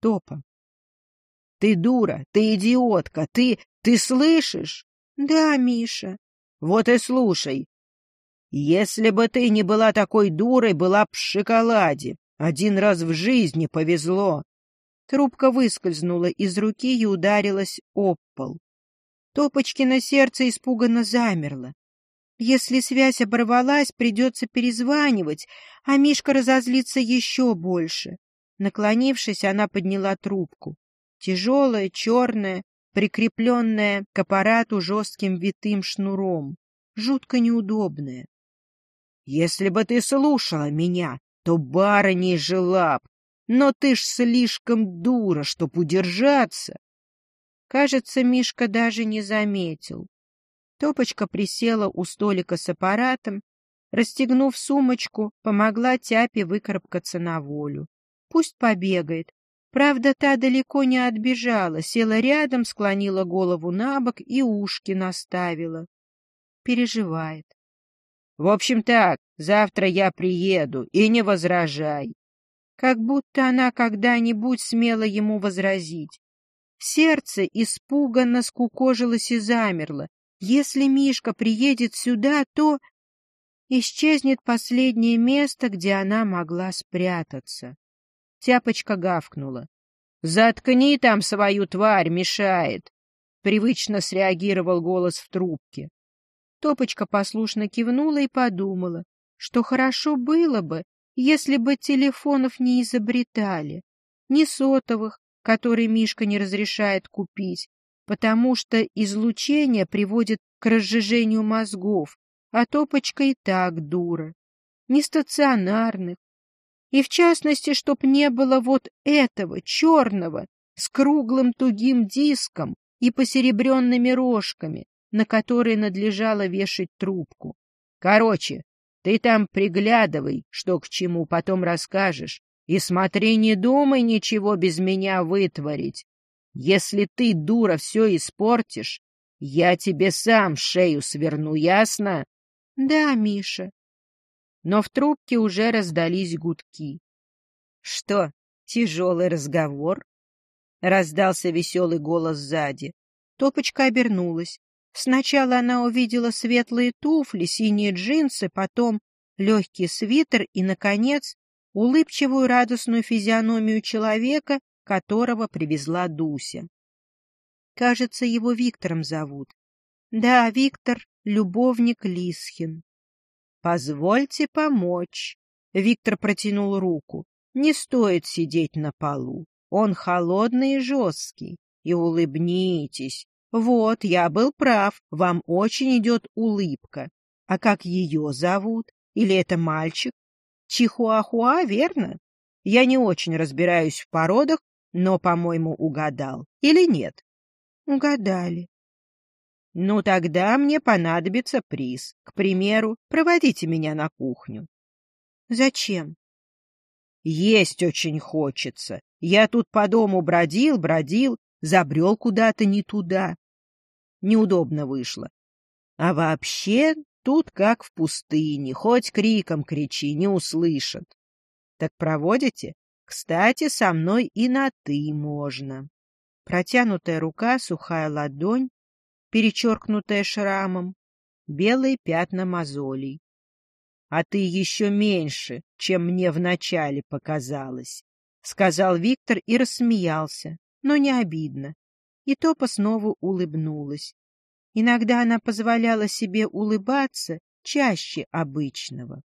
Топа. Ты дура, ты идиотка, ты... ты слышишь? Да, Миша. Вот и слушай. Если бы ты не была такой дурой, была б в шоколаде. Один раз в жизни повезло. Трубка выскользнула из руки и ударилась об пол. Топочкино сердце испуганно замерло. Если связь оборвалась, придется перезванивать, а Мишка разозлится еще больше. Наклонившись, она подняла трубку. Тяжелая, черная, прикрепленная к аппарату жестким витым шнуром. Жутко неудобная. — Если бы ты слушала меня, то барыней жила б. Но ты ж слишком дура, чтоб удержаться. Кажется, Мишка даже не заметил. Топочка присела у столика с аппаратом, расстегнув сумочку, помогла Тяпе выкарабкаться на волю. Пусть побегает. Правда, та далеко не отбежала, села рядом, склонила голову на бок и ушки наставила. Переживает. — В общем так, завтра я приеду, и не возражай. Как будто она когда-нибудь смела ему возразить. Сердце испуганно скукожилось и замерло. Если Мишка приедет сюда, то исчезнет последнее место, где она могла спрятаться. Тяпочка гавкнула. — Заткни там свою тварь, мешает! — привычно среагировал голос в трубке. Топочка послушно кивнула и подумала, что хорошо было бы, если бы телефонов не изобретали, ни сотовых, который Мишка не разрешает купить, потому что излучение приводит к разжижению мозгов, а топочка и так дура. Не стационарных. И в частности, чтоб не было вот этого, черного, с круглым тугим диском и посеребренными рожками, на которые надлежало вешать трубку. Короче, ты там приглядывай, что к чему, потом расскажешь. И смотри, не думай ничего без меня вытворить. Если ты, дура, все испортишь, я тебе сам шею сверну, ясно? — Да, Миша. Но в трубке уже раздались гудки. — Что, тяжелый разговор? — раздался веселый голос сзади. Топочка обернулась. Сначала она увидела светлые туфли, синие джинсы, потом легкий свитер и, наконец, улыбчивую радостную физиономию человека, которого привезла Дуся. Кажется, его Виктором зовут. Да, Виктор — любовник Лисхин. «Позвольте помочь». Виктор протянул руку. «Не стоит сидеть на полу. Он холодный и жесткий. И улыбнитесь. Вот, я был прав, вам очень идет улыбка. А как ее зовут? Или это мальчик? Чихуахуа, верно? Я не очень разбираюсь в породах, но, по-моему, угадал. Или нет? Угадали. Ну, тогда мне понадобится приз. К примеру, проводите меня на кухню. Зачем? Есть очень хочется. Я тут по дому бродил, бродил, забрел куда-то не туда. Неудобно вышло. А вообще Тут как в пустыне, хоть криком кричи, не услышат. Так проводите? Кстати, со мной и на «ты» можно. Протянутая рука, сухая ладонь, перечеркнутая шрамом, белые пятна мозолей. А ты еще меньше, чем мне вначале показалось, — сказал Виктор и рассмеялся, но не обидно. И Топа снова улыбнулась. Иногда она позволяла себе улыбаться чаще обычного.